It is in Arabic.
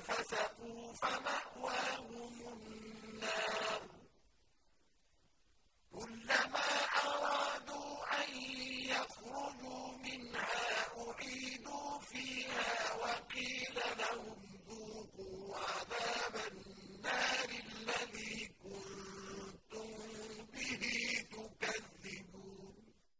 فَسَقُوا فَمَأْوَاهُمُ النَّارُ ۖ. كُلَّمَا أَرَادُوا أَن يَخْرُجُوا مِنْهَا أُعِيدُوا فِيهَا